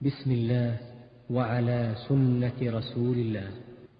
بسم الله وعلى سنة رسول الله.